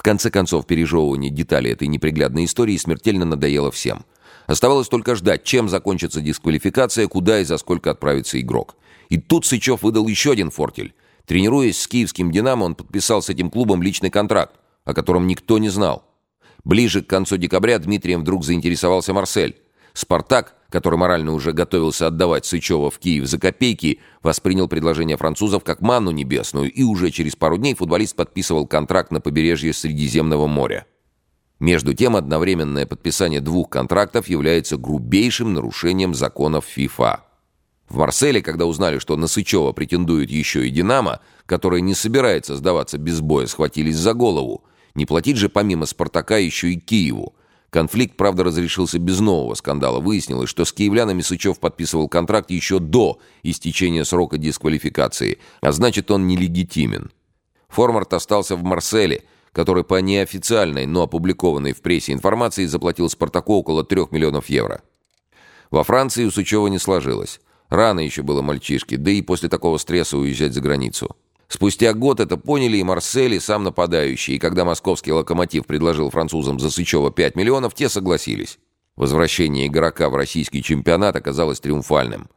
В конце концов, пережевывание деталей этой неприглядной истории смертельно надоело всем. Оставалось только ждать, чем закончится дисквалификация, куда и за сколько отправится игрок. И тут Сычев выдал еще один фортель. Тренируясь с киевским «Динамо», он подписал с этим клубом личный контракт, о котором никто не знал. Ближе к концу декабря Дмитрием вдруг заинтересовался Марсель. «Спартак», который морально уже готовился отдавать Сычева в Киев за копейки, воспринял предложение французов как манну небесную, и уже через пару дней футболист подписывал контракт на побережье Средиземного моря. Между тем, одновременное подписание двух контрактов является грубейшим нарушением законов ФИФА. В Марселе, когда узнали, что на Сычева претендует еще и «Динамо», которая не собирается сдаваться без боя, схватились за голову. Не платить же помимо «Спартака» еще и Киеву. Конфликт, правда, разрешился без нового скандала. Выяснилось, что с киевлянами Сычев подписывал контракт еще до истечения срока дисквалификации, а значит, он нелегитимен. Формарт остался в Марселе, который по неофициальной, но опубликованной в прессе информации заплатил «Спартаку» около 3 миллионов евро. Во Франции у Сычева не сложилось. Рано еще было мальчишке, да и после такого стресса уезжать за границу. Спустя год это поняли и Марсель, и сам нападающий, и когда московский «Локомотив» предложил французам за Сычева 5 миллионов, те согласились. Возвращение игрока в российский чемпионат оказалось триумфальным.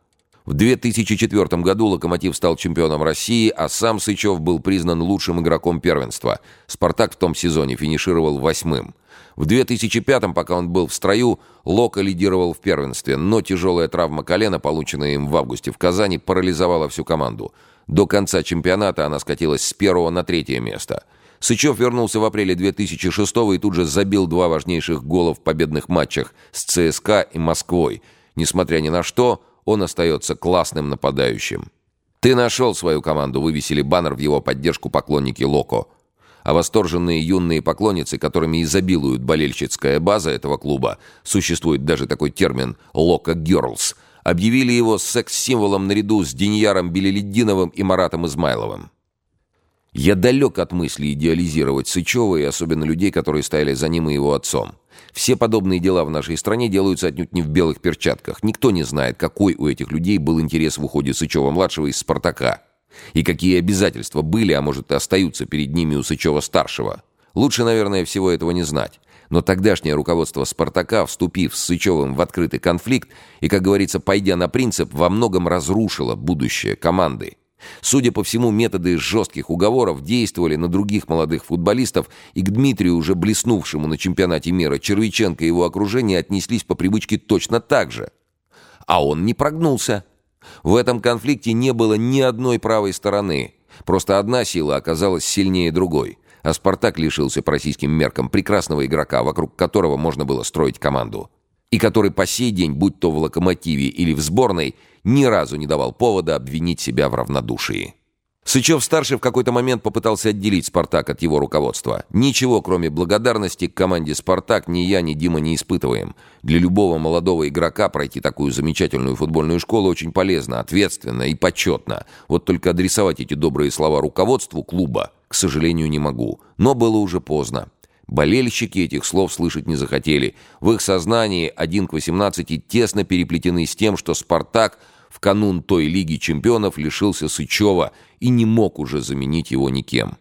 В 2004 году «Локомотив» стал чемпионом России, а сам Сычев был признан лучшим игроком первенства. «Спартак» в том сезоне финишировал восьмым. В 2005-м, пока он был в строю, Лока лидировал в первенстве, но тяжелая травма колена, полученная им в августе в Казани, парализовала всю команду. До конца чемпионата она скатилась с первого на третье место. Сычев вернулся в апреле 2006 и тут же забил два важнейших гола в победных матчах с ЦСКА и Москвой. Несмотря ни на что, он остается классным нападающим. «Ты нашел свою команду», вывесили баннер в его поддержку поклонники Локо. А восторженные юные поклонницы, которыми изобилует болельщицкая база этого клуба, существует даже такой термин «Локо Герлс», объявили его секс-символом наряду с Деньяром Белеледдиновым и Маратом Измайловым. Я далек от мысли идеализировать Сычева и особенно людей, которые стояли за ним и его отцом. Все подобные дела в нашей стране делаются отнюдь не в белых перчатках. Никто не знает, какой у этих людей был интерес в уходе Сычева-младшего из «Спартака». И какие обязательства были, а может и остаются перед ними у Сычева-старшего. Лучше, наверное, всего этого не знать. Но тогдашнее руководство «Спартака», вступив с Сычевым в открытый конфликт и, как говорится, пойдя на принцип, во многом разрушило будущее команды. Судя по всему, методы жестких уговоров действовали на других молодых футболистов, и к Дмитрию, уже блеснувшему на чемпионате мира, Червиченко и его окружение отнеслись по привычке точно так же. А он не прогнулся. В этом конфликте не было ни одной правой стороны. Просто одна сила оказалась сильнее другой а «Спартак» лишился по российским меркам прекрасного игрока, вокруг которого можно было строить команду. И который по сей день, будь то в «Локомотиве» или в сборной, ни разу не давал повода обвинить себя в равнодушии. Сычев-старший в какой-то момент попытался отделить «Спартак» от его руководства. Ничего, кроме благодарности к команде «Спартак» ни я, ни Дима не испытываем. Для любого молодого игрока пройти такую замечательную футбольную школу очень полезно, ответственно и почетно. Вот только адресовать эти добрые слова руководству клуба, к сожалению, не могу. Но было уже поздно. Болельщики этих слов слышать не захотели. В их сознании один к 18 тесно переплетены с тем, что «Спартак» в канун той Лиги чемпионов лишился Сычева и не мог уже заменить его никем.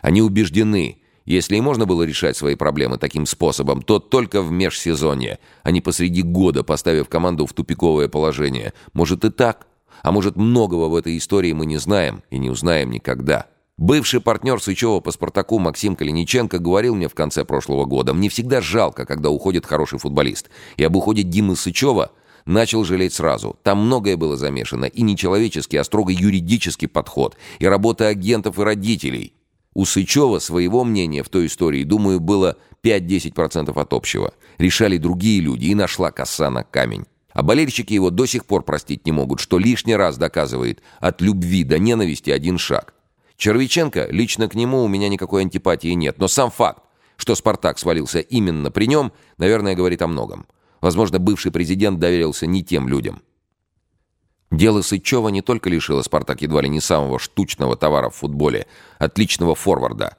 Они убеждены, если и можно было решать свои проблемы таким способом, то только в межсезонье, а не посреди года, поставив команду в тупиковое положение. Может и так, а может многого в этой истории мы не знаем и не узнаем никогда. Бывший партнер Сычева по «Спартаку» Максим Калиниченко говорил мне в конце прошлого года, «Мне всегда жалко, когда уходит хороший футболист. И об уходе Димы Сычева Начал жалеть сразу. Там многое было замешано. И не человеческий, а строго юридический подход. И работа агентов и родителей. У Сычева своего мнения в той истории, думаю, было 5-10% от общего. Решали другие люди, и нашла коса на камень. А болельщики его до сих пор простить не могут, что лишний раз доказывает, от любви до ненависти один шаг. Червиченко, лично к нему у меня никакой антипатии нет, но сам факт, что «Спартак» свалился именно при нем, наверное, говорит о многом. Возможно, бывший президент доверился не тем людям. Дело Сычева не только лишило «Спартак» едва ли не самого штучного товара в футболе, отличного форварда.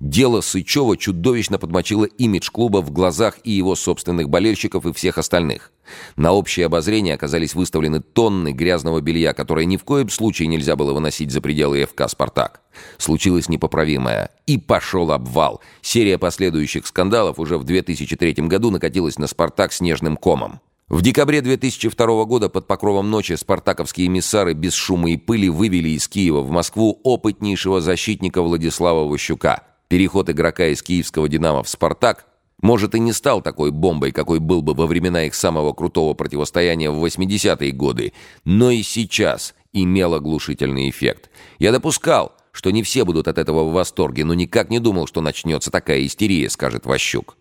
Дело Сычева чудовищно подмочило имидж клуба в глазах и его собственных болельщиков, и всех остальных. На общее обозрение оказались выставлены тонны грязного белья, которое ни в коем случае нельзя было выносить за пределы ФК «Спартак». Случилось непоправимое. И пошел обвал. Серия последующих скандалов уже в 2003 году накатилась на «Спартак» снежным комом. В декабре 2002 года под покровом ночи спартаковские эмиссары без шума и пыли вывели из Киева в Москву опытнейшего защитника Владислава Ващука. Переход игрока из киевского «Динамо» в «Спартак» может и не стал такой бомбой, какой был бы во времена их самого крутого противостояния в 80-е годы, но и сейчас имел оглушительный эффект. Я допускал, что не все будут от этого в восторге, но никак не думал, что начнется такая истерия, скажет Ващук.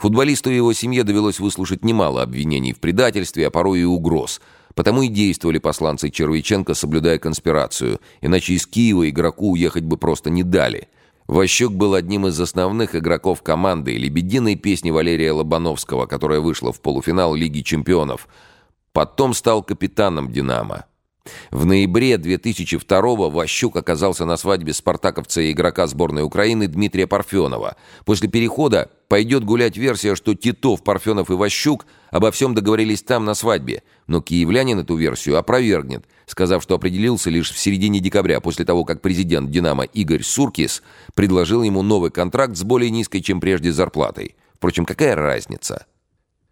Футболисту и его семье довелось выслушать немало обвинений в предательстве, а порой и угроз. Потому и действовали посланцы Червиченко, соблюдая конспирацию, иначе из Киева игроку уехать бы просто не дали. Ващук был одним из основных игроков команды «Лебединой песни» Валерия Лобановского, которая вышла в полуфинал Лиги чемпионов. Потом стал капитаном «Динамо». В ноябре 2002-го Ващук оказался на свадьбе спартаковца и игрока сборной Украины Дмитрия Парфенова. После перехода пойдет гулять версия, что Титов, Парфенов и Ващук обо всем договорились там на свадьбе. Но киевлянин эту версию опровергнет, сказав, что определился лишь в середине декабря, после того, как президент «Динамо» Игорь Суркис предложил ему новый контракт с более низкой, чем прежде, зарплатой. Впрочем, какая разница?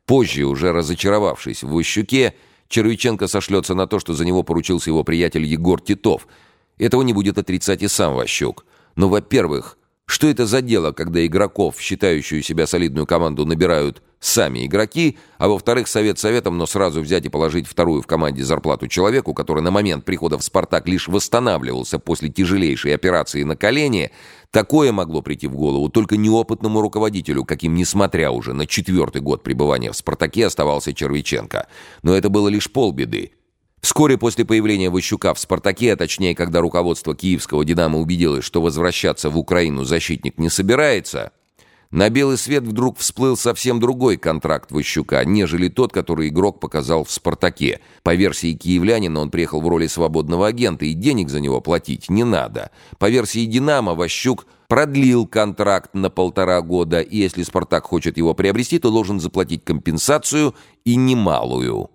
Позже, уже разочаровавшись в Ващуке, Червиченко сошлется на то, что за него поручился его приятель Егор Титов. Этого не будет отрицать и сам Ващук. Но, во-первых, что это за дело, когда игроков, считающую себя солидную команду, набирают сами игроки, а во-вторых, совет советом, но сразу взять и положить вторую в команде зарплату человеку, который на момент прихода в «Спартак» лишь восстанавливался после тяжелейшей операции на колене, такое могло прийти в голову только неопытному руководителю, каким, несмотря уже на четвертый год пребывания в «Спартаке», оставался Червиченко. Но это было лишь полбеды. Вскоре после появления Ващука в «Спартаке», а точнее, когда руководство киевского «Динамо» убедилось, что возвращаться в Украину защитник не собирается, на белый свет вдруг всплыл совсем другой контракт Ващука, нежели тот, который игрок показал в «Спартаке». По версии киевлянина он приехал в роли свободного агента, и денег за него платить не надо. По версии «Динамо» Ващук продлил контракт на полтора года, и если «Спартак» хочет его приобрести, то должен заплатить компенсацию и немалую.